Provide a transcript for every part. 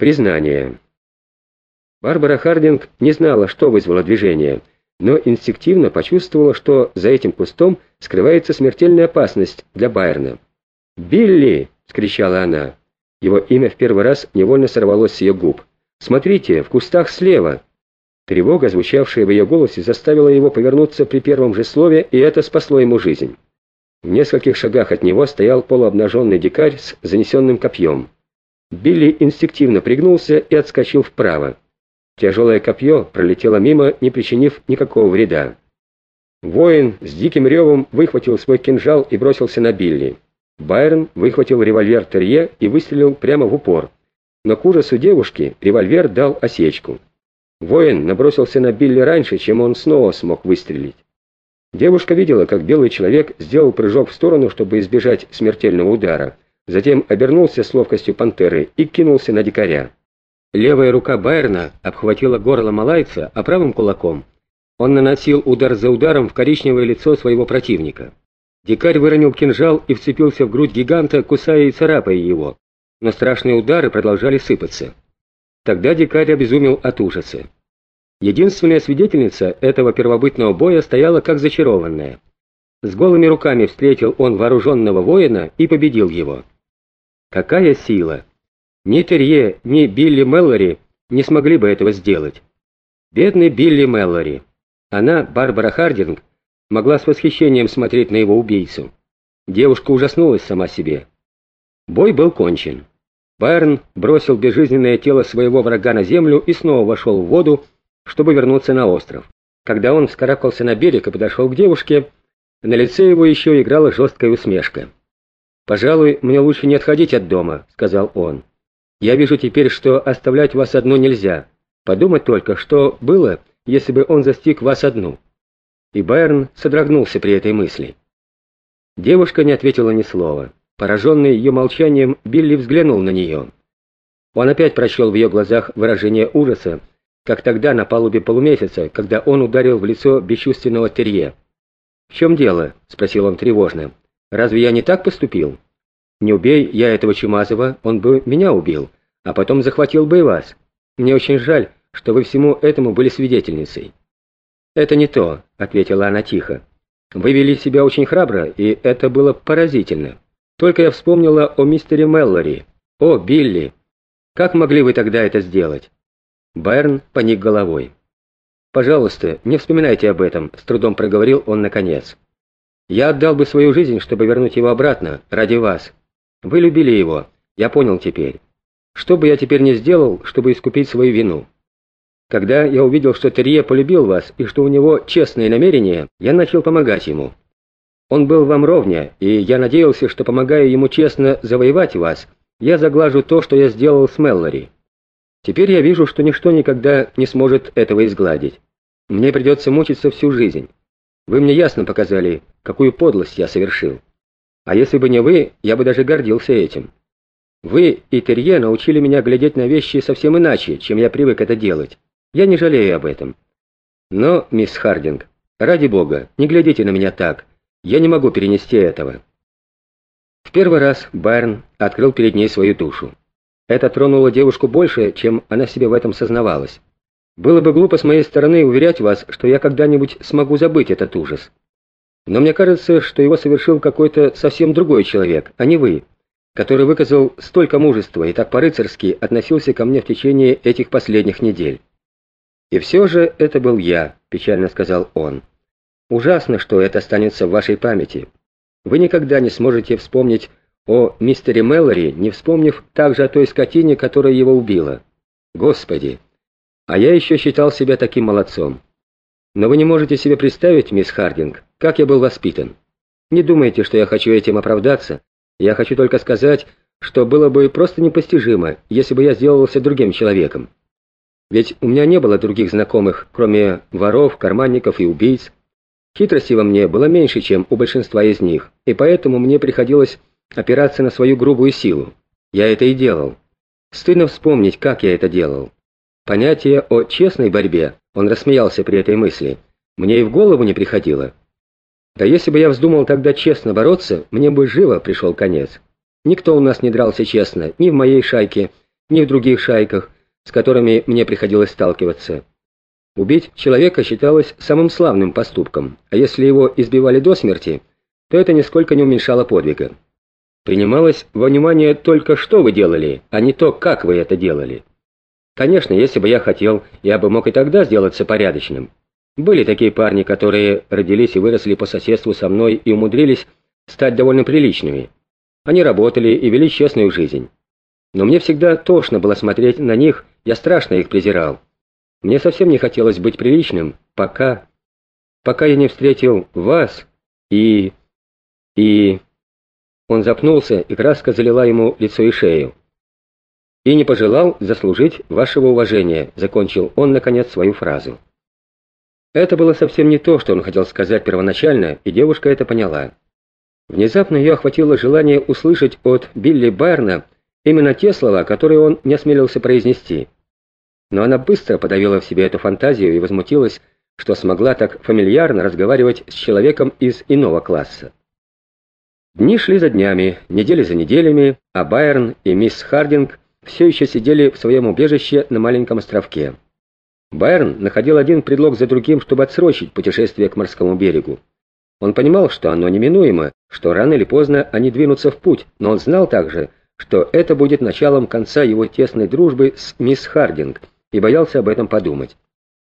Признание. Барбара Хардинг не знала, что вызвало движение, но инстинктивно почувствовала, что за этим кустом скрывается смертельная опасность для Байерна. «Билли!» — скричала она. Его имя в первый раз невольно сорвалось с ее губ. «Смотрите, в кустах слева!» Тревога, звучавшая в ее голосе, заставила его повернуться при первом же слове, и это спасло ему жизнь. В нескольких шагах от него стоял полуобнаженный дикарь с занесенным копьем. Билли инстинктивно пригнулся и отскочил вправо. Тяжелое копье пролетело мимо, не причинив никакого вреда. Воин с диким ревом выхватил свой кинжал и бросился на Билли. Байрон выхватил револьвер Терье и выстрелил прямо в упор. Но к ужасу девушки револьвер дал осечку. Воин набросился на Билли раньше, чем он снова смог выстрелить. Девушка видела, как белый человек сделал прыжок в сторону, чтобы избежать смертельного удара. Затем обернулся с ловкостью пантеры и кинулся на дикаря. Левая рука Байерна обхватила горло малайца, а правым кулаком он наносил удар за ударом в коричневое лицо своего противника. Дикарь выронил кинжал и вцепился в грудь гиганта, кусая и царапая его, но страшные удары продолжали сыпаться. Тогда дикарь обезумел от ужаса. Единственная свидетельница этого первобытного боя стояла как зачарованная. С голыми руками встретил он вооруженного воина и победил его. Какая сила! Ни Терье, ни Билли Меллори не смогли бы этого сделать. Бедный Билли Меллори. Она, Барбара Хардинг, могла с восхищением смотреть на его убийцу. Девушка ужаснулась сама себе. Бой был кончен. Байрон бросил безжизненное тело своего врага на землю и снова вошел в воду, чтобы вернуться на остров. Когда он вскарабкался на берег и подошел к девушке, на лице его еще играла жесткая усмешка. «Пожалуй, мне лучше не отходить от дома», — сказал он. «Я вижу теперь, что оставлять вас одну нельзя. Подумать только, что было, если бы он застиг вас одну». И Байрон содрогнулся при этой мысли. Девушка не ответила ни слова. Пораженный ее молчанием, Билли взглянул на нее. Он опять прочел в ее глазах выражение ужаса, как тогда на палубе полумесяца, когда он ударил в лицо бесчувственного терье. «В чем дело?» — спросил он тревожно. Разве я не так поступил? Не убей я этого Чумазова, он бы меня убил, а потом захватил бы и вас. Мне очень жаль, что вы всему этому были свидетельницей». «Это не то», — ответила она тихо. «Вы вели себя очень храбро, и это было поразительно. Только я вспомнила о мистере Меллори. О, Билли! Как могли вы тогда это сделать?» Байрон поник головой. «Пожалуйста, не вспоминайте об этом», — с трудом проговорил он наконец. Я отдал бы свою жизнь, чтобы вернуть его обратно, ради вас. Вы любили его, я понял теперь. Что бы я теперь не сделал, чтобы искупить свою вину? Когда я увидел, что Терье полюбил вас и что у него честные намерения, я начал помогать ему. Он был вам ровня, и я надеялся, что, помогая ему честно завоевать вас, я заглажу то, что я сделал с Меллори. Теперь я вижу, что ничто никогда не сможет этого изгладить. Мне придется мучиться всю жизнь. Вы мне ясно показали, какую подлость я совершил. А если бы не вы, я бы даже гордился этим. Вы и Терье научили меня глядеть на вещи совсем иначе, чем я привык это делать. Я не жалею об этом. Но, мисс Хардинг, ради бога, не глядите на меня так. Я не могу перенести этого. В первый раз Байрон открыл перед ней свою душу. Это тронуло девушку больше, чем она себе в этом сознавалась. Было бы глупо с моей стороны уверять вас, что я когда-нибудь смогу забыть этот ужас. Но мне кажется, что его совершил какой-то совсем другой человек, а не вы, который выказал столько мужества и так по-рыцарски относился ко мне в течение этих последних недель. «И все же это был я», — печально сказал он. «Ужасно, что это останется в вашей памяти. Вы никогда не сможете вспомнить о мистере Мэллори, не вспомнив также о той скотине, которая его убила. Господи!» А я еще считал себя таким молодцом. Но вы не можете себе представить, мисс Хардинг, как я был воспитан. Не думайте, что я хочу этим оправдаться. Я хочу только сказать, что было бы просто непостижимо, если бы я сделался другим человеком. Ведь у меня не было других знакомых, кроме воров, карманников и убийц. Хитрости во мне было меньше, чем у большинства из них, и поэтому мне приходилось опираться на свою грубую силу. Я это и делал. Стыдно вспомнить, как я это делал. Понятие о честной борьбе, он рассмеялся при этой мысли, мне и в голову не приходило. Да если бы я вздумал тогда честно бороться, мне бы живо пришел конец. Никто у нас не дрался честно, ни в моей шайке, ни в других шайках, с которыми мне приходилось сталкиваться. Убить человека считалось самым славным поступком, а если его избивали до смерти, то это нисколько не уменьшало подвига. Принималось во внимание только что вы делали, а не то, как вы это делали. Конечно, если бы я хотел, я бы мог и тогда сделаться порядочным. Были такие парни, которые родились и выросли по соседству со мной и умудрились стать довольно приличными. Они работали и вели честную жизнь. Но мне всегда тошно было смотреть на них, я страшно их презирал. Мне совсем не хотелось быть приличным, пока... Пока я не встретил вас и... и... Он запнулся, и краска залила ему лицо и шею. «И не пожелал заслужить вашего уважения», — закончил он, наконец, свою фразу. Это было совсем не то, что он хотел сказать первоначально, и девушка это поняла. Внезапно ее охватило желание услышать от Билли Байрна именно те слова, которые он не осмелился произнести. Но она быстро подавила в себе эту фантазию и возмутилась, что смогла так фамильярно разговаривать с человеком из иного класса. Дни шли за днями, недели за неделями, а Байерн и мисс Хардинг все еще сидели в своем убежище на маленьком островке. Байерн находил один предлог за другим, чтобы отсрочить путешествие к морскому берегу. Он понимал, что оно неминуемо, что рано или поздно они двинутся в путь, но он знал также, что это будет началом конца его тесной дружбы с мисс Хардинг, и боялся об этом подумать.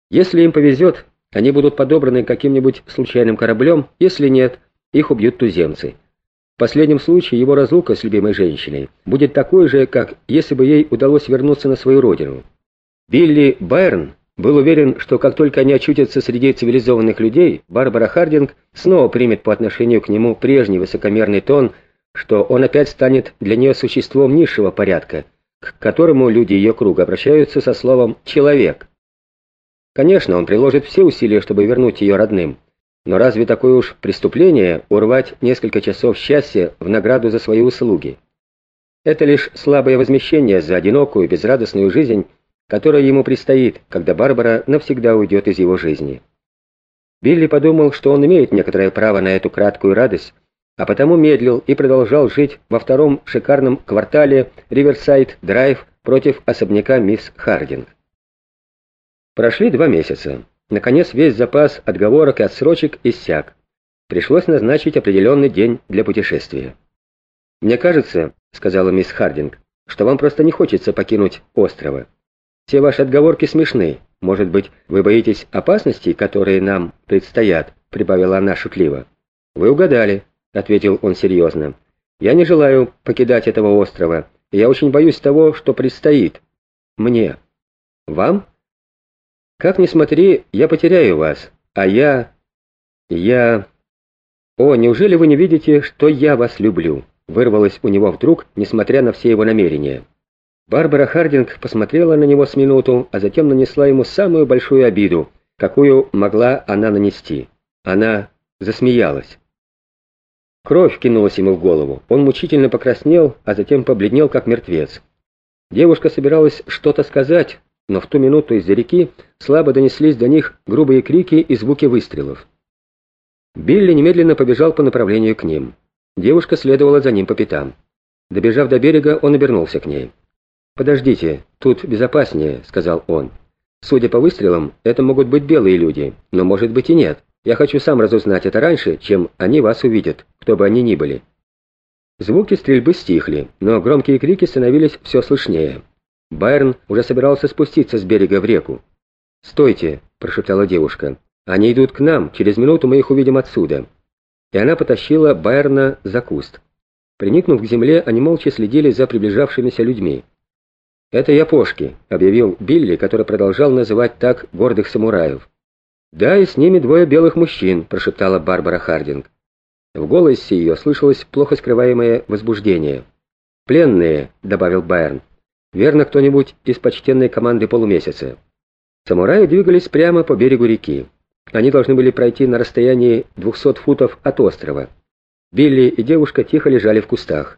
Если им повезет, они будут подобраны каким-нибудь случайным кораблем, если нет, их убьют туземцы. В последнем случае его разлука с любимой женщиной будет такой же, как если бы ей удалось вернуться на свою родину. Билли Байрон был уверен, что как только они очутятся среди цивилизованных людей, Барбара Хардинг снова примет по отношению к нему прежний высокомерный тон, что он опять станет для нее существом низшего порядка – к которому люди ее круга обращаются со словом «человек». Конечно, он приложит все усилия, чтобы вернуть ее родным, но разве такое уж преступление урвать несколько часов счастья в награду за свои услуги? Это лишь слабое возмещение за одинокую, безрадостную жизнь, которая ему предстоит, когда Барбара навсегда уйдет из его жизни. Билли подумал, что он имеет некоторое право на эту краткую радость, а потому медлил и продолжал жить во втором шикарном квартале Риверсайд-Драйв против особняка мисс Хардинг. Прошли два месяца. Наконец весь запас отговорок и отсрочек иссяк. Пришлось назначить определенный день для путешествия. «Мне кажется, — сказала мисс Хардинг, — что вам просто не хочется покинуть острова. Все ваши отговорки смешны. Может быть, вы боитесь опасностей, которые нам предстоят?» — прибавила она шутливо. «Вы угадали. — ответил он серьезно. «Я не желаю покидать этого острова. Я очень боюсь того, что предстоит. Мне. Вам? Как ни смотри, я потеряю вас. А я... я... О, неужели вы не видите, что я вас люблю?» Вырвалось у него вдруг, несмотря на все его намерения. Барбара Хардинг посмотрела на него с минуту, а затем нанесла ему самую большую обиду, какую могла она нанести. Она засмеялась. Кровь кинулась ему в голову. Он мучительно покраснел, а затем побледнел, как мертвец. Девушка собиралась что-то сказать, но в ту минуту из-за реки слабо донеслись до них грубые крики и звуки выстрелов. Билли немедленно побежал по направлению к ним. Девушка следовала за ним по пятам. Добежав до берега, он обернулся к ней. «Подождите, тут безопаснее», — сказал он. «Судя по выстрелам, это могут быть белые люди, но может быть и нет. Я хочу сам разузнать это раньше, чем они вас увидят, кто бы они ни были». Звуки стрельбы стихли, но громкие крики становились все слышнее. Байрон уже собирался спуститься с берега в реку. «Стойте!» – прошептала девушка. «Они идут к нам, через минуту мы их увидим отсюда». И она потащила Байрона за куст. Приникнув к земле, они молча следили за приближавшимися людьми. «Это япошки», — объявил Билли, который продолжал называть так гордых самураев. «Да, и с ними двое белых мужчин», — прошептала Барбара Хардинг. В голосе ее слышалось плохо скрываемое возбуждение. «Пленные», — добавил Байерн. «Верно, кто-нибудь из почтенной команды полумесяца». Самураи двигались прямо по берегу реки. Они должны были пройти на расстоянии 200 футов от острова. Билли и девушка тихо лежали в кустах.